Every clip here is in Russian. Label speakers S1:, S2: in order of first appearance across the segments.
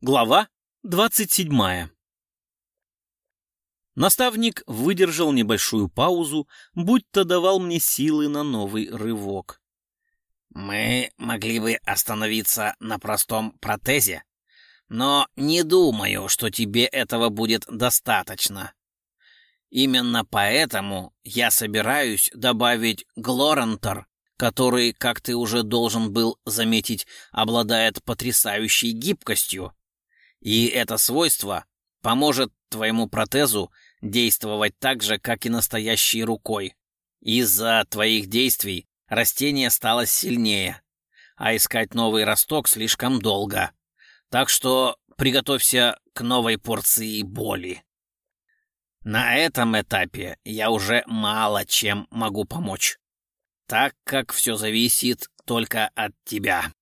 S1: Глава 27. Наставник выдержал небольшую паузу, будто давал мне силы на новый рывок.
S2: «Мы могли бы остановиться на простом протезе, но не думаю, что тебе этого будет достаточно. Именно поэтому я собираюсь добавить Глорантор, который, как ты уже должен был заметить, обладает потрясающей гибкостью и это свойство поможет твоему протезу действовать так же, как и настоящей рукой. Из-за твоих действий растение стало сильнее, а искать новый росток слишком долго. Так что приготовься к новой порции боли. На этом этапе я уже мало чем могу помочь, так как все зависит только от тебя.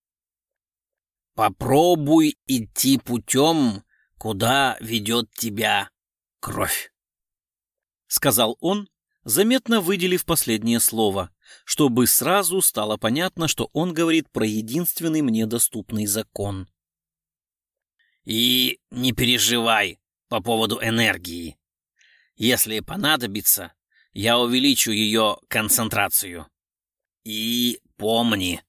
S2: Попробуй идти путем, куда ведет тебя кровь.
S1: Сказал он, заметно выделив последнее слово, чтобы сразу стало понятно, что он говорит про единственный мне доступный закон.
S2: И не переживай по поводу энергии. Если понадобится, я увеличу ее концентрацию. И помни,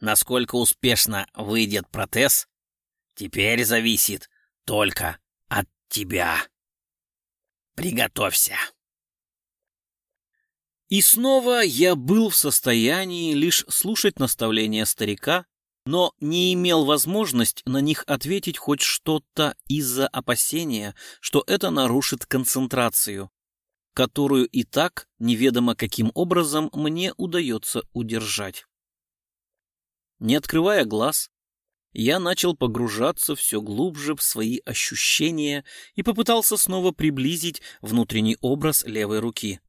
S2: Насколько успешно выйдет протез, теперь зависит только от тебя. Приготовься.
S1: И снова я был в состоянии лишь слушать наставления старика, но не имел возможность на них ответить хоть что-то из-за опасения, что это нарушит концентрацию, которую и так неведомо каким образом мне удается удержать. Не открывая глаз, я начал погружаться все глубже в свои ощущения и попытался снова приблизить внутренний образ левой руки.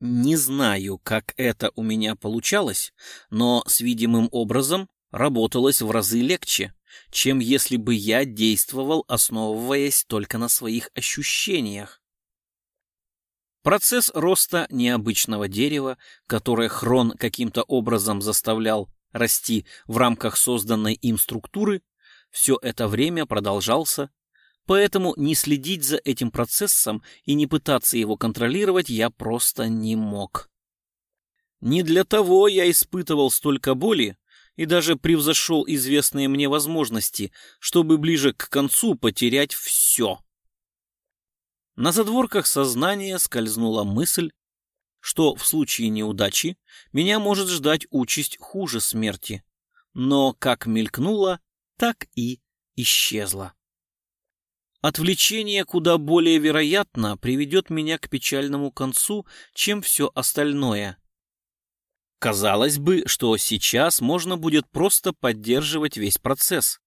S1: Не знаю, как это у меня получалось, но с видимым образом работалось в разы легче, чем если бы я действовал, основываясь только на своих ощущениях. Процесс роста необычного дерева, которое Хрон каким-то образом заставлял расти в рамках созданной им структуры, все это время продолжался, поэтому не следить за этим процессом и не пытаться его контролировать я просто не мог. Не для того я испытывал столько боли и даже превзошел известные мне возможности, чтобы ближе к концу потерять все. На задворках сознания скользнула мысль, что в случае неудачи меня может ждать участь хуже смерти. Но как мелькнула, так и исчезла. Отвлечение куда более вероятно приведет меня к печальному концу, чем все остальное. Казалось бы, что сейчас можно будет просто поддерживать весь процесс.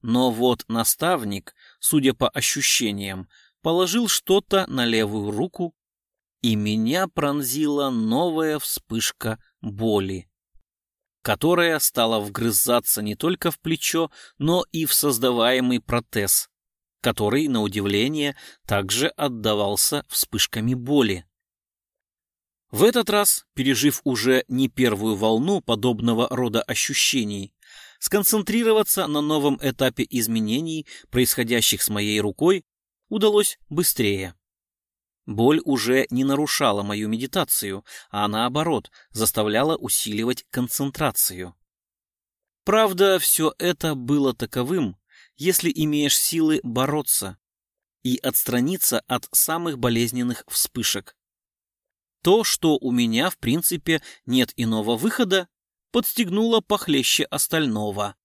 S1: Но вот наставник, судя по ощущениям, положил что-то на левую руку, и меня пронзила новая вспышка боли, которая стала вгрызаться не только в плечо, но и в создаваемый протез, который, на удивление, также отдавался вспышками боли. В этот раз, пережив уже не первую волну подобного рода ощущений, сконцентрироваться на новом этапе изменений, происходящих с моей рукой, удалось быстрее. Боль уже не нарушала мою медитацию, а наоборот, заставляла усиливать концентрацию. Правда, все это было таковым, если имеешь силы бороться и отстраниться от самых болезненных вспышек. То, что у меня, в принципе, нет иного выхода, подстегнуло похлеще остального.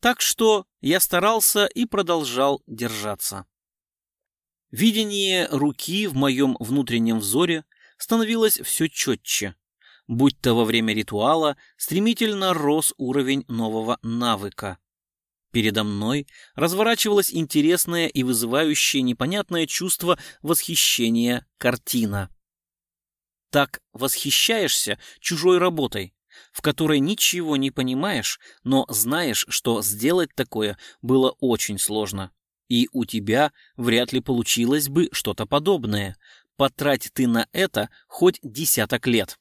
S1: Так что я старался и продолжал держаться. Видение руки в моем внутреннем взоре становилось все четче, будь то во время ритуала стремительно рос уровень нового навыка. Передо мной разворачивалось интересное и вызывающее непонятное чувство восхищения картина. Так восхищаешься чужой работой, в которой ничего не понимаешь, но знаешь, что сделать такое было очень сложно и у тебя вряд ли получилось бы что-то подобное. Потрать ты на это хоть десяток лет.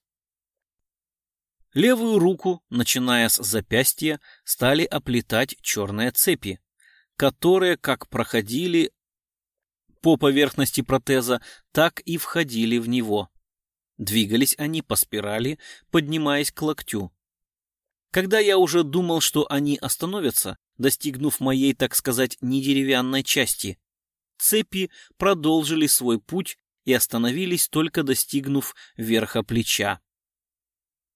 S1: Левую руку, начиная с запястья, стали оплетать черные цепи, которые как проходили по поверхности протеза, так и входили в него. Двигались они по спирали, поднимаясь к локтю. Когда я уже думал, что они остановятся, достигнув моей, так сказать, недеревянной части, цепи продолжили свой путь и остановились, только достигнув верха плеча.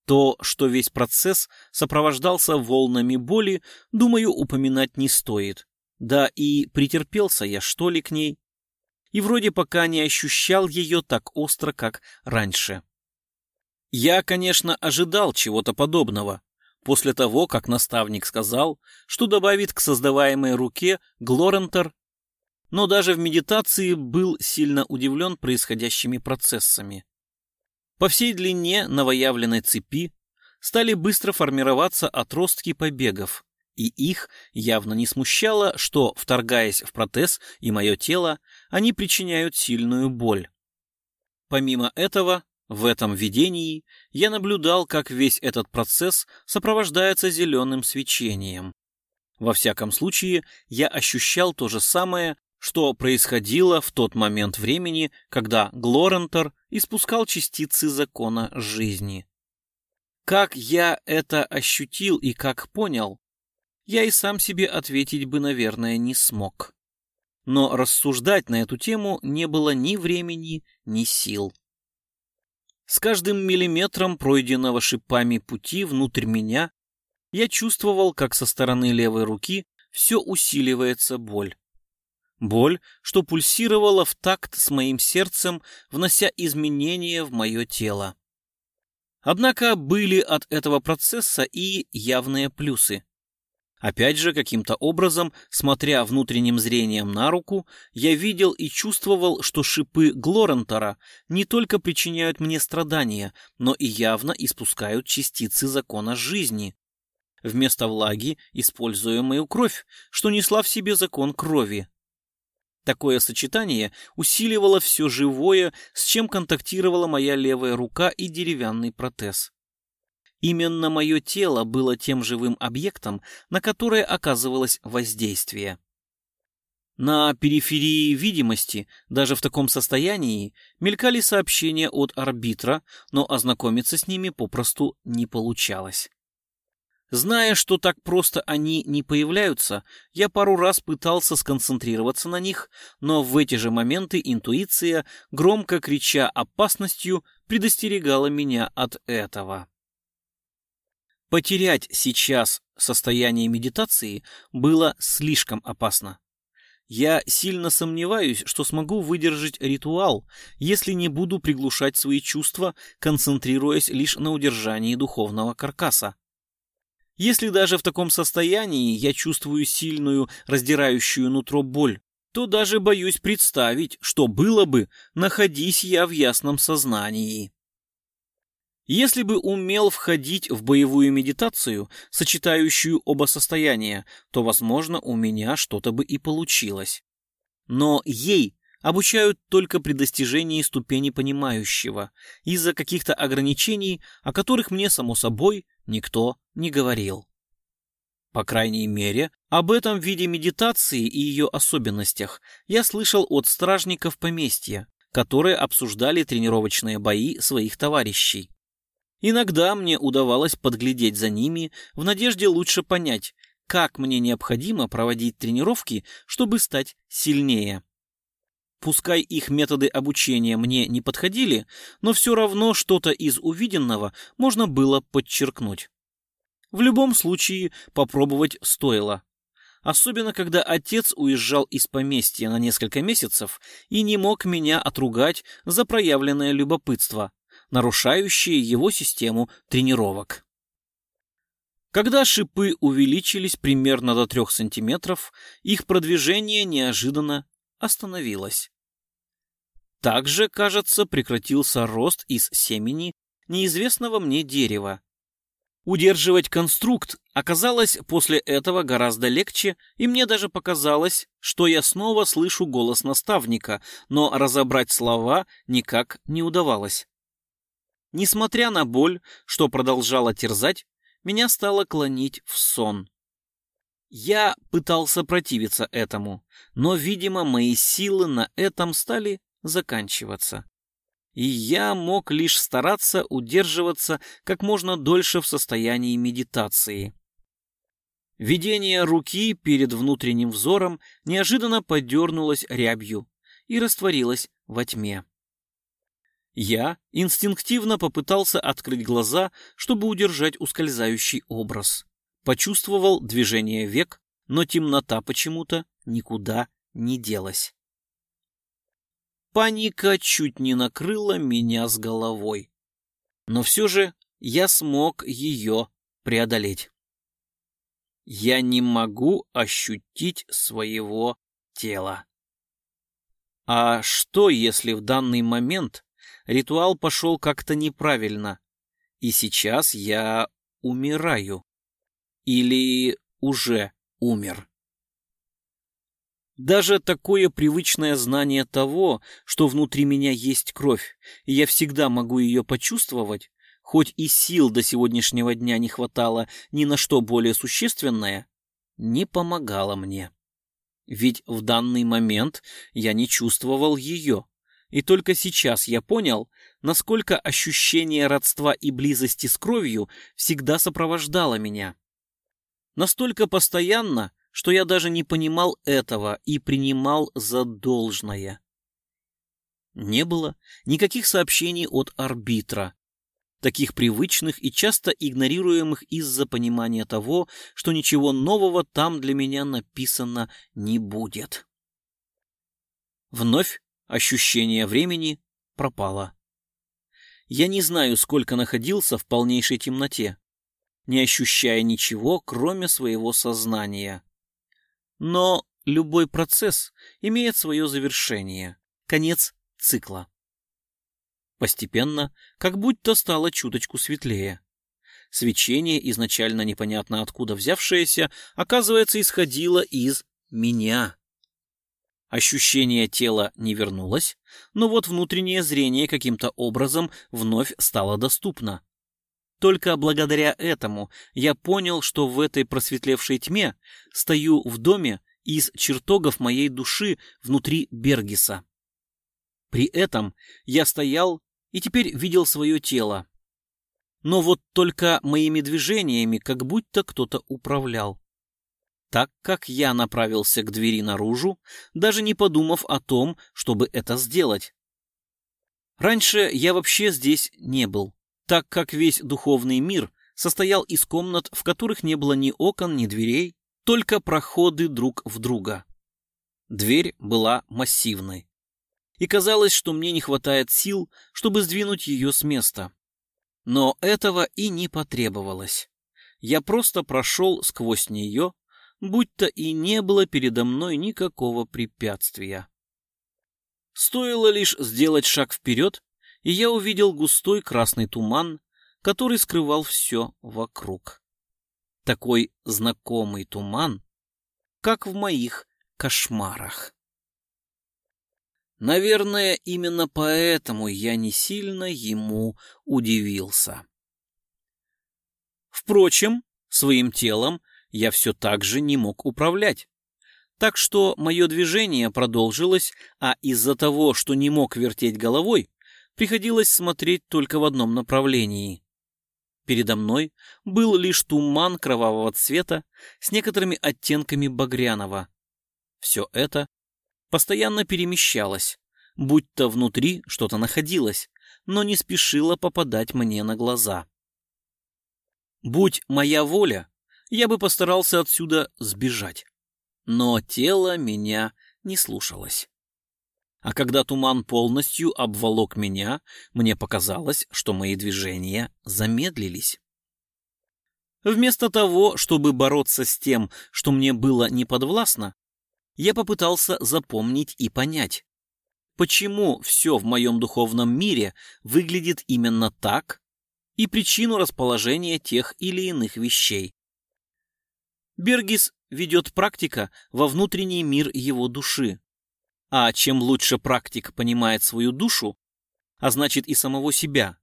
S1: То, что весь процесс сопровождался волнами боли, думаю, упоминать не стоит. Да и претерпелся я, что ли, к ней. И вроде пока не ощущал ее так остро, как раньше. Я, конечно, ожидал чего-то подобного. После того, как наставник сказал, что добавит к создаваемой руке Глорентер, но даже в медитации был сильно удивлен происходящими процессами. По всей длине новоявленной цепи стали быстро формироваться отростки побегов, и их явно не смущало, что, вторгаясь в протез и мое тело, они причиняют сильную боль. Помимо этого, в этом видении я наблюдал, как весь этот процесс сопровождается зеленым свечением. Во всяком случае, я ощущал то же самое, что происходило в тот момент времени, когда Глорентер испускал частицы закона жизни. Как я это ощутил и как понял, я и сам себе ответить бы, наверное, не смог. Но рассуждать на эту тему не было ни времени, ни сил. С каждым миллиметром пройденного шипами пути внутрь меня я чувствовал, как со стороны левой руки все усиливается боль. Боль, что пульсировала в такт с моим сердцем, внося изменения в мое тело. Однако были от этого процесса и явные плюсы. Опять же, каким-то образом, смотря внутренним зрением на руку, я видел и чувствовал, что шипы Глорентора не только причиняют мне страдания, но и явно испускают частицы закона жизни. Вместо влаги используя мою кровь, что несла в себе закон крови. Такое сочетание усиливало все живое, с чем контактировала моя левая рука и деревянный протез. Именно мое тело было тем живым объектом, на которое оказывалось воздействие. На периферии видимости, даже в таком состоянии, мелькали сообщения от арбитра, но ознакомиться с ними попросту не получалось. Зная, что так просто они не появляются, я пару раз пытался сконцентрироваться на них, но в эти же моменты интуиция, громко крича опасностью, предостерегала меня от этого. Потерять сейчас состояние медитации было слишком опасно. Я сильно сомневаюсь, что смогу выдержать ритуал, если не буду приглушать свои чувства, концентрируясь лишь на удержании духовного каркаса. Если даже в таком состоянии я чувствую сильную, раздирающую нутро боль, то даже боюсь представить, что было бы, находись я в ясном сознании. Если бы умел входить в боевую медитацию, сочетающую оба состояния, то, возможно, у меня что-то бы и получилось. Но ей обучают только при достижении ступени понимающего, из-за каких-то ограничений, о которых мне, само собой, никто не говорил. По крайней мере, об этом виде медитации и ее особенностях я слышал от стражников поместья, которые обсуждали тренировочные бои своих товарищей. Иногда мне удавалось подглядеть за ними в надежде лучше понять, как мне необходимо проводить тренировки, чтобы стать сильнее. Пускай их методы обучения мне не подходили, но все равно что-то из увиденного можно было подчеркнуть. В любом случае попробовать стоило. Особенно, когда отец уезжал из поместья на несколько месяцев и не мог меня отругать за проявленное любопытство, нарушающие его систему тренировок. Когда шипы увеличились примерно до 3 сантиметров, их продвижение неожиданно остановилось. Также, кажется, прекратился рост из семени неизвестного мне дерева. Удерживать конструкт оказалось после этого гораздо легче, и мне даже показалось, что я снова слышу голос наставника, но разобрать слова никак не удавалось. Несмотря на боль, что продолжала терзать, меня стало клонить в сон. Я пытался противиться этому, но, видимо, мои силы на этом стали заканчиваться. И я мог лишь стараться удерживаться как можно дольше в состоянии медитации. Видение руки перед внутренним взором неожиданно подернулось рябью и растворилось во тьме. Я инстинктивно попытался открыть глаза, чтобы удержать ускользающий образ. Почувствовал движение век, но темнота почему-то никуда не делась. Паника чуть не накрыла меня с головой. Но все же я смог ее преодолеть. Я не могу ощутить своего тела. А что, если в данный момент ритуал пошел как-то неправильно, и сейчас я умираю. Или уже умер. Даже такое привычное знание того, что внутри меня есть кровь, и я всегда могу ее почувствовать, хоть и сил до сегодняшнего дня не хватало ни на что более существенное, не помогало мне. Ведь в данный момент я не чувствовал ее. И только сейчас я понял, насколько ощущение родства и близости с кровью всегда сопровождало меня. Настолько постоянно, что я даже не понимал этого и принимал за должное. Не было никаких сообщений от арбитра, таких привычных и часто игнорируемых из-за понимания того, что ничего нового там для меня написано не будет. Вновь Ощущение времени пропало. Я не знаю, сколько находился в полнейшей темноте, не ощущая ничего, кроме своего сознания. Но любой процесс имеет свое завершение, конец цикла. Постепенно, как будто стало чуточку светлее. Свечение, изначально непонятно откуда взявшееся, оказывается, исходило из меня. Ощущение тела не вернулось, но вот внутреннее зрение каким-то образом вновь стало доступно. Только благодаря этому я понял, что в этой просветлевшей тьме стою в доме из чертогов моей души внутри Бергиса. При этом я стоял и теперь видел свое тело. Но вот только моими движениями как будто кто-то управлял так как я направился к двери наружу, даже не подумав о том, чтобы это сделать. Раньше я вообще здесь не был, так как весь духовный мир состоял из комнат, в которых не было ни окон, ни дверей, только проходы друг в друга. Дверь была массивной. И казалось, что мне не хватает сил, чтобы сдвинуть ее с места. Но этого и не потребовалось. Я просто прошел сквозь нее, будто и не было передо мной никакого препятствия. Стоило лишь сделать шаг вперед, и я увидел густой красный туман, который скрывал все вокруг. Такой знакомый туман, как в моих кошмарах. Наверное, именно поэтому я не сильно ему удивился. Впрочем, своим телом я все так же не мог управлять. Так что мое движение продолжилось, а из-за того, что не мог вертеть головой, приходилось смотреть только в одном направлении. Передо мной был лишь туман кровавого цвета с некоторыми оттенками багряного. Все это постоянно перемещалось, будто внутри что-то находилось, но не спешило попадать мне на глаза. Будь моя воля, я бы постарался отсюда сбежать. Но тело меня не слушалось. А когда туман полностью обволок меня, мне показалось, что мои движения замедлились. Вместо того, чтобы бороться с тем, что мне было неподвластно, я попытался запомнить и понять, почему все в моем духовном мире выглядит именно так и причину расположения тех или иных вещей. Бергис ведет практика во внутренний мир его души. А чем лучше практик понимает свою душу, а значит и самого себя,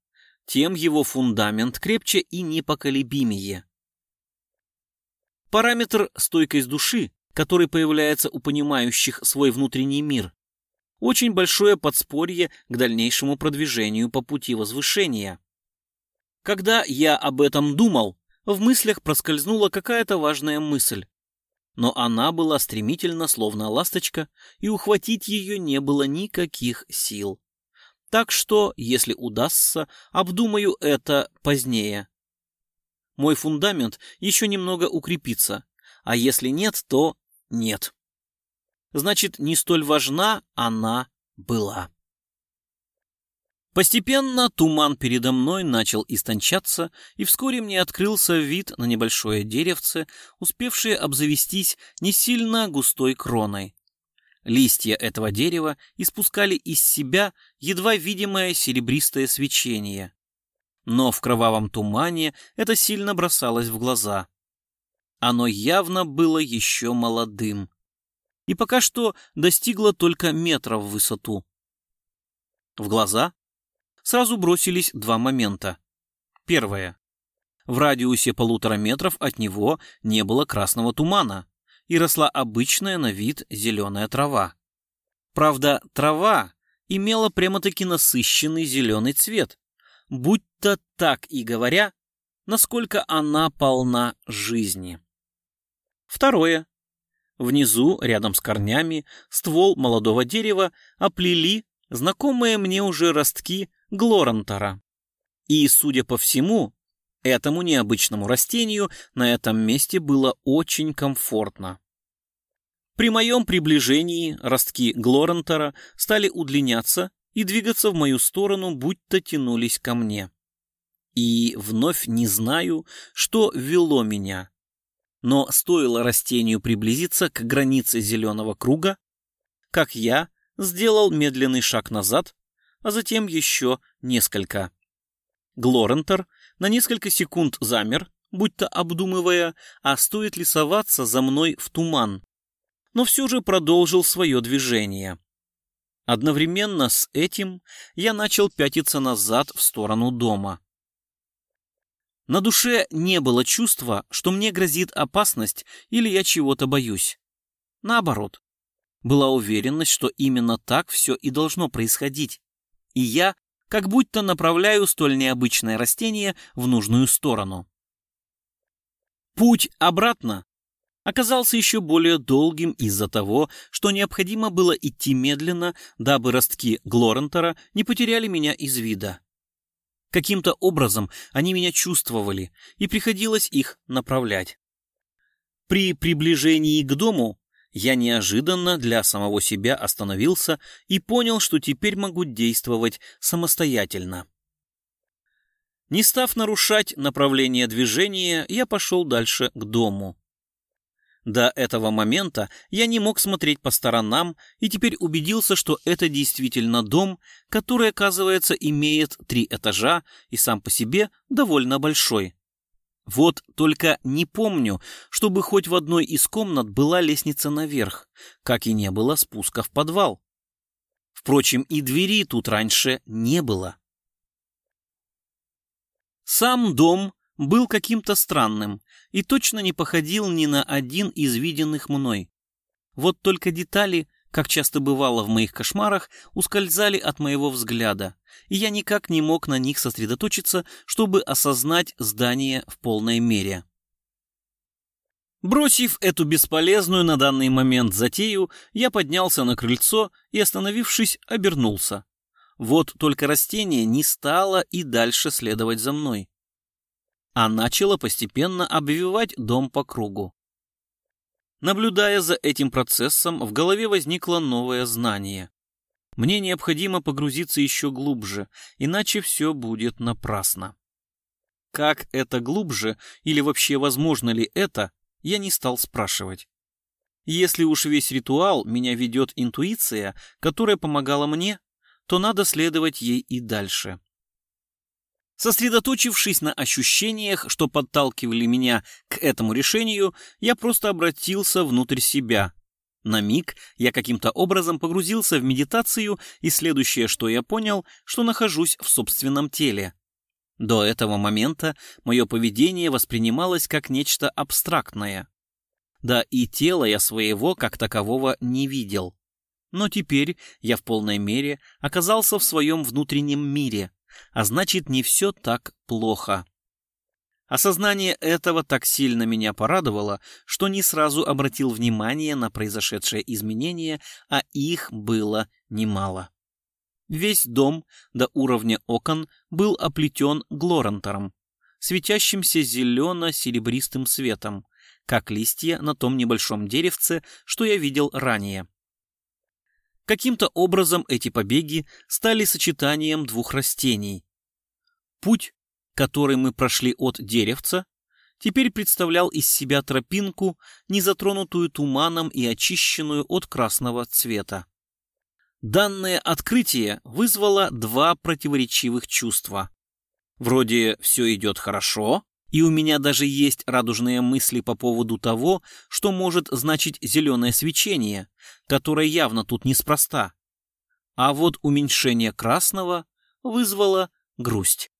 S1: тем его фундамент крепче и непоколебимее. Параметр стойкость души, который появляется у понимающих свой внутренний мир, очень большое подспорье к дальнейшему продвижению по пути возвышения. Когда я об этом думал, в мыслях проскользнула какая-то важная мысль. Но она была стремительно, словно ласточка, и ухватить ее не было никаких сил. Так что, если удастся, обдумаю это позднее. Мой фундамент еще немного укрепится, а если нет, то нет. Значит, не столь важна она была. Постепенно туман передо мной начал истончаться, и вскоре мне открылся вид на небольшое деревце, успевшее обзавестись не сильно густой кроной. Листья этого дерева испускали из себя едва видимое серебристое свечение. Но в кровавом тумане это сильно бросалось в глаза. Оно явно было еще молодым. И пока что достигло только метра в высоту. В глаза сразу бросились два момента. Первое. В радиусе полутора метров от него не было красного тумана, и росла обычная на вид зеленая трава. Правда, трава имела прямо-таки насыщенный зеленый цвет, будто так и говоря, насколько она полна жизни. Второе. Внизу, рядом с корнями, ствол молодого дерева оплели знакомые мне уже ростки Глорантора. И, судя по всему, этому необычному растению на этом месте было очень комфортно. При моем приближении ростки Глорантора стали удлиняться и двигаться в мою сторону, будто тянулись ко мне. И вновь не знаю, что вело меня. Но стоило растению приблизиться к границе зеленого круга, как я сделал медленный шаг назад а затем еще несколько. Глорентер на несколько секунд замер, будто обдумывая, а стоит ли соваться за мной в туман, но все же продолжил свое движение. Одновременно с этим я начал пятиться назад в сторону дома. На душе не было чувства, что мне грозит опасность или я чего-то боюсь. Наоборот, была уверенность, что именно так все и должно происходить и я как будто направляю столь необычное растение в нужную сторону. Путь обратно оказался еще более долгим из-за того, что необходимо было идти медленно, дабы ростки Глорентера не потеряли меня из вида. Каким-то образом они меня чувствовали, и приходилось их направлять. При приближении к дому я неожиданно для самого себя остановился и понял, что теперь могу действовать самостоятельно. Не став нарушать направление движения, я пошел дальше к дому. До этого момента я не мог смотреть по сторонам и теперь убедился, что это действительно дом, который, оказывается, имеет три этажа и сам по себе довольно большой. Вот только не помню, чтобы хоть в одной из комнат была лестница наверх, как и не было спуска в подвал. Впрочем, и двери тут раньше не было. Сам дом был каким-то странным и точно не походил ни на один из виденных мной. Вот только детали как часто бывало в моих кошмарах, ускользали от моего взгляда, и я никак не мог на них сосредоточиться, чтобы осознать здание в полной мере. Бросив эту бесполезную на данный момент затею, я поднялся на крыльцо и, остановившись, обернулся. Вот только растение не стало и дальше следовать за мной, а начало постепенно обвивать дом по кругу. Наблюдая за этим процессом, в голове возникло новое знание. Мне необходимо погрузиться еще глубже, иначе все будет напрасно. Как это глубже, или вообще возможно ли это, я не стал спрашивать. Если уж весь ритуал меня ведет интуиция, которая помогала мне, то надо следовать ей и дальше. Сосредоточившись на ощущениях, что подталкивали меня к этому решению, я просто обратился внутрь себя. На миг я каким-то образом погрузился в медитацию, и следующее, что я понял, что нахожусь в собственном теле. До этого момента мое поведение воспринималось как нечто абстрактное. Да и тела я своего как такового не видел. Но теперь я в полной мере оказался в своем внутреннем мире, а значит, не все так плохо. Осознание этого так сильно меня порадовало, что не сразу обратил внимание на произошедшие изменения, а их было немало. Весь дом до уровня окон был оплетен глорантором, светящимся зелено-серебристым светом, как листья на том небольшом деревце, что я видел ранее. Каким-то образом эти побеги стали сочетанием двух растений. Путь, который мы прошли от деревца, теперь представлял из себя тропинку, не затронутую туманом и очищенную от красного цвета. Данное открытие вызвало два противоречивых чувства. Вроде все идет хорошо, и у меня даже есть радужные мысли по поводу того, что может значить зеленое свечение, которое явно тут неспроста. А вот уменьшение красного вызвало грусть.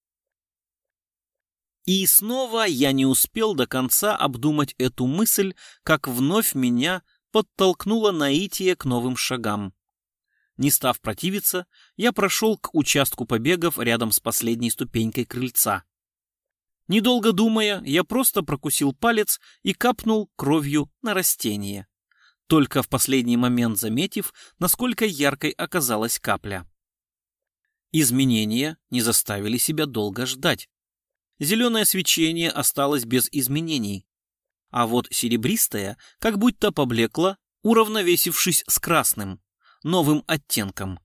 S1: И снова я не успел до конца обдумать эту мысль, как вновь меня подтолкнуло наитие к новым шагам. Не став противиться, я прошел к участку побегов рядом с последней ступенькой крыльца. Недолго думая, я просто прокусил палец и капнул кровью на растение, только в последний момент заметив, насколько яркой оказалась капля. Изменения не заставили себя долго ждать. Зеленое свечение осталось без изменений, а вот серебристое как будто поблекло, уравновесившись с красным новым оттенком.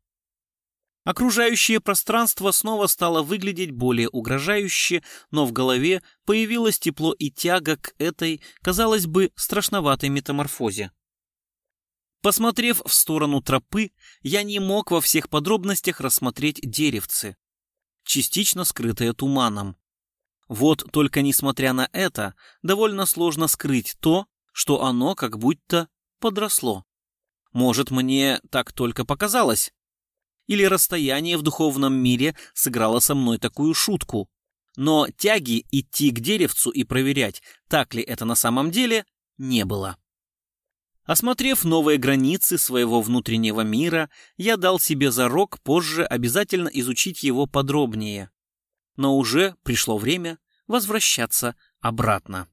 S1: Окружающее пространство снова стало выглядеть более угрожающе, но в голове появилось тепло и тяга к этой, казалось бы, страшноватой метаморфозе. Посмотрев в сторону тропы, я не мог во всех подробностях рассмотреть деревцы, частично скрытые туманом. Вот только несмотря на это, довольно сложно скрыть то, что оно как будто подросло. Может, мне так только показалось? Или расстояние в духовном мире сыграло со мной такую шутку? Но тяги идти к деревцу и проверять, так ли это на самом деле, не было. Осмотрев новые границы своего внутреннего мира, я дал себе зарок позже обязательно изучить его подробнее. Но уже пришло время возвращаться обратно.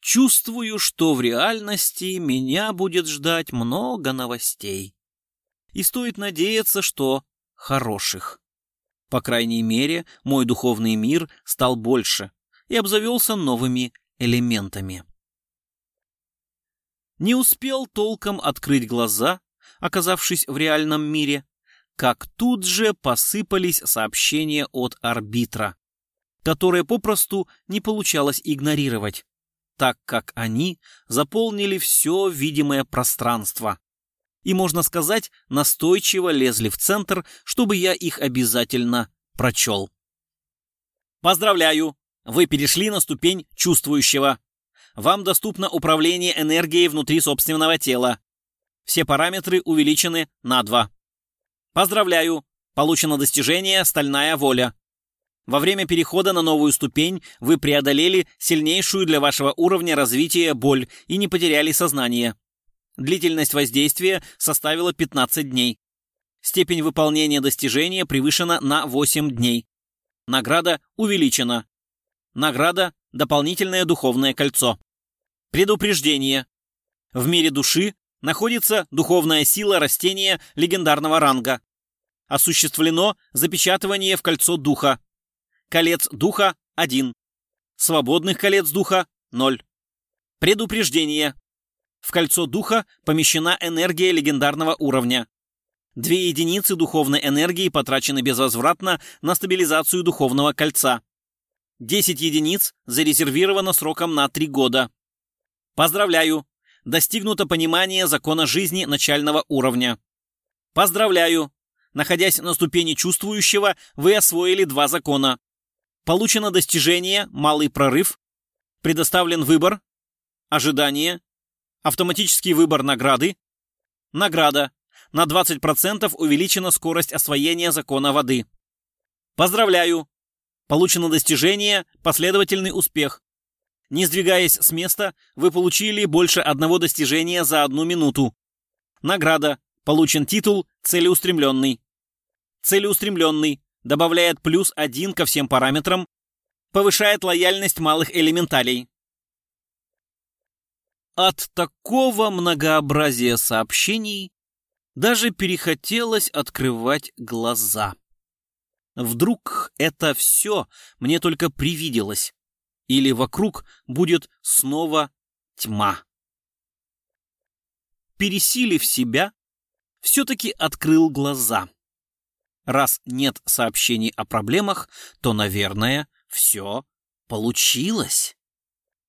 S1: Чувствую, что в реальности меня будет ждать много новостей. И стоит надеяться, что хороших. По крайней мере, мой духовный мир стал больше и обзавелся новыми элементами. Не успел толком открыть глаза, оказавшись в реальном мире, как тут же посыпались сообщения от арбитра, которые попросту не получалось игнорировать так как они заполнили все видимое пространство. И, можно сказать, настойчиво лезли в центр, чтобы я их обязательно прочел. Поздравляю! Вы перешли на ступень чувствующего. Вам доступно управление энергией внутри собственного тела. Все параметры увеличены на 2. Поздравляю! Получено достижение «Стальная воля». Во время перехода на новую ступень вы преодолели сильнейшую для вашего уровня развития боль и не потеряли сознание. Длительность воздействия составила 15 дней. Степень выполнения достижения превышена на 8 дней. Награда увеличена. Награда – дополнительное духовное кольцо. Предупреждение. В мире души находится духовная сила растения легендарного ранга. Осуществлено запечатывание в кольцо духа. Колец духа – 1. Свободных колец духа – 0. Предупреждение. В кольцо духа помещена энергия легендарного уровня. Две единицы духовной энергии потрачены безвозвратно на стабилизацию духовного кольца. 10 единиц зарезервировано сроком на 3 года. Поздравляю! Достигнуто понимание закона жизни начального уровня. Поздравляю! Находясь на ступени чувствующего, вы освоили два закона. Получено достижение «Малый прорыв». Предоставлен выбор. Ожидание. Автоматический выбор награды. Награда. На 20% увеличена скорость освоения закона воды. Поздравляю! Получено достижение «Последовательный успех». Не сдвигаясь с места, вы получили больше одного достижения за одну минуту. Награда. Получен титул «Целеустремленный». Целеустремленный добавляет плюс один ко всем параметрам, повышает лояльность малых элементалей. От такого многообразия сообщений даже перехотелось открывать глаза. Вдруг это все мне только привиделось, или вокруг будет снова тьма. Пересилив себя, все-таки открыл глаза. Раз нет сообщений о проблемах, то, наверное, все получилось.